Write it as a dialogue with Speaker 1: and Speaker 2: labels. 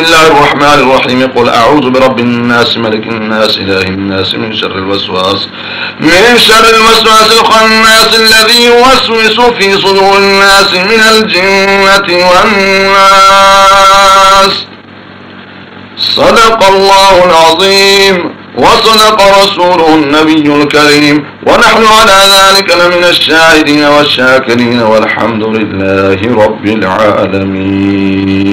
Speaker 1: الله الرحمن الرحيم قل أعوذ برب الناس ملك الناس إله الناس من شر الوسواس من شر الوسواس الخناس الذي يوسوس في صدور الناس من الجنة والناس صدق الله العظيم وصدق رسوله النبي الكريم ونحن على ذلك لمن الشاهدين والشاكرين والحمد لله رب العالمين